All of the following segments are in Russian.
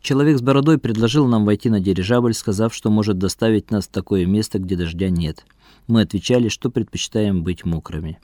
Человек с бородой предложил нам войти на дирижабль, сказав, что может доставить нас в такое место, где дождя нет. Мы отвечали, что предпочитаем быть мокрыми.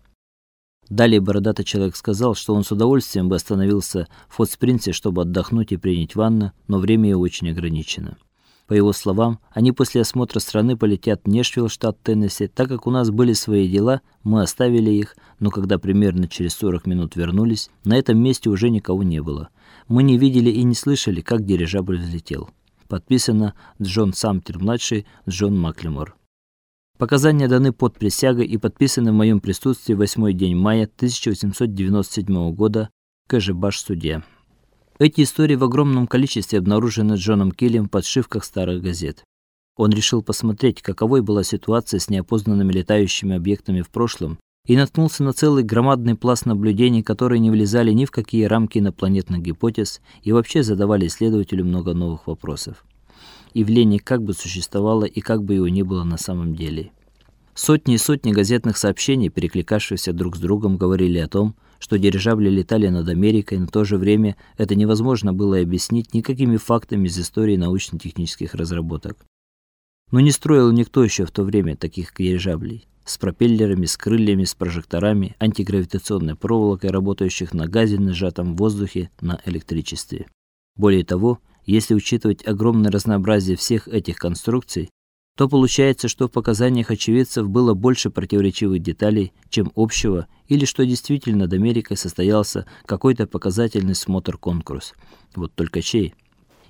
Далее бородатый человек сказал, что он с удовольствием бы остановился в Фотспринте, чтобы отдохнуть и принять ванну, но время очень ограничено. По его словам, они после осмотра страны полетят в Нэшвилл, штат Теннесси, так как у нас были свои дела, мы оставили их, но когда примерно через 40 минут вернулись, на этом месте уже никого не было. Мы не видели и не слышали, как дирижабль взлетел. Подписано Джон Самтер младший, Джон Маклемор. Показания даны под присягой и подписаны в моем присутствии в 8 день мая 1897 года в Кэжебаш-суде. Эти истории в огромном количестве обнаружены Джоном Киллем в подшивках старых газет. Он решил посмотреть, каковой была ситуация с неопознанными летающими объектами в прошлом, и наткнулся на целый громадный пласт наблюдений, которые не влезали ни в какие рамки инопланетных гипотез и вообще задавали исследователю много новых вопросов. Явление как бы существовало и как бы его не было на самом деле. Сотни и сотни газетных сообщений, перекликавшихся друг с другом, говорили о том, что дирижабли летали над Америкой, но в то же время это невозможно было объяснить никакими фактами из истории научно-технических разработок. Но не строил никто еще в то время таких дирижаблей с пропеллерами, с крыльями, с прожекторами, антигравитационной проволокой, работающих на газе, на сжатом воздухе, на электричестве. Более того, если учитывать огромное разнообразие всех этих конструкций, то получается, что в показаниях очевидцев было больше противоречивых деталей, чем общего, или что действительно над Америкой состоялся какой-то показательный смотр-конкурс. Вот только чей?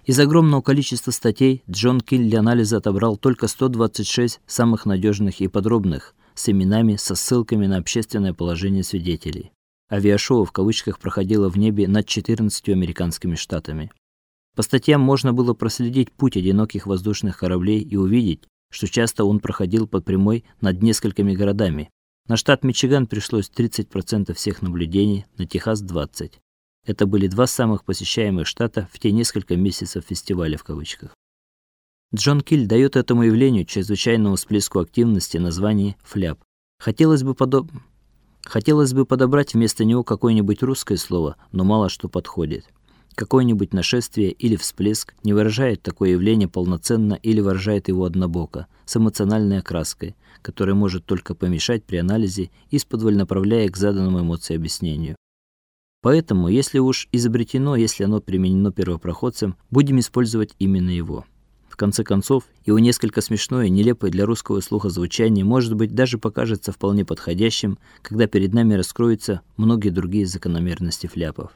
Из огромного количества статей Джон Килл для анализа отобрал только 126 самых надежных и подробных, с именами, со ссылками на общественное положение свидетелей. Авиашоу в кавычках проходило в небе над 14 американскими штатами. По статьям можно было проследить путь одиноких воздушных кораблей и увидеть, что часто он проходил под прямой над несколькими городами. На штат Мичиган пришлось 30% всех наблюдений, на Техас 20. Это были два самых посещаемых штата в те несколько месяцев фестиваля в кавычках. Джон Киль дает этому явлению чрезвычайному всплеску активности название фляп. Хотелось бы подоб Хотелось бы подобрать вместо него какое-нибудь русское слово, но мало что подходит. Какое-нибудь нашествие или всплеск не выражает такое явление полноценно или выражает его однобоко, с эмоциональной окраской, которая может только помешать при анализе, исподволь направляя к заданному эмоции объяснению. Поэтому, если уж изобретено, если оно применено первопроходцем, будем использовать именно его. В конце концов, его несколько смешное, нелепое для русского слуха звучание, может быть, даже покажется вполне подходящим, когда перед нами раскроются многие другие закономерности фляпов.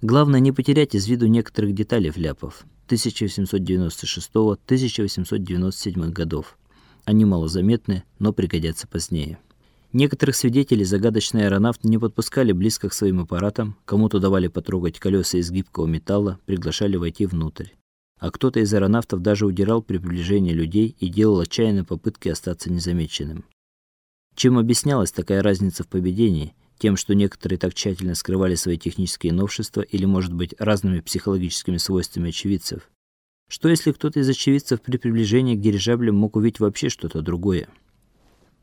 Главное не потерять из виду некоторых деталей фляпов 1796-1897 годов. Они малозаметны, но пригодятся позднее. Некоторых свидетелей загадочные аэронавты не подпускали близко к своим аппаратам, кому-то давали потрогать колеса из гибкого металла, приглашали войти внутрь. А кто-то из аэронавтов даже удирал при приближении людей и делал отчаянные попытки остаться незамеченным. Чем объяснялась такая разница в поведении, тем, что некоторые так тщательно скрывали свои технические новшества или, может быть, разными психологическими свойствами очевидцев. Что если кто-то из очевидцев при приближении к дирижаблю мог увидеть вообще что-то другое?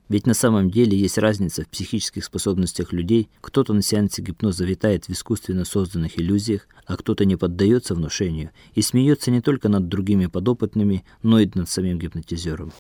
Ведь на самом деле есть разница в психических способностях людей. Кто-то на сеансе гипноза витает в искусственно созданных иллюзиях, а кто-то не поддается внушению и смеется не только над другими подопытными, но и над самим гипнотизером.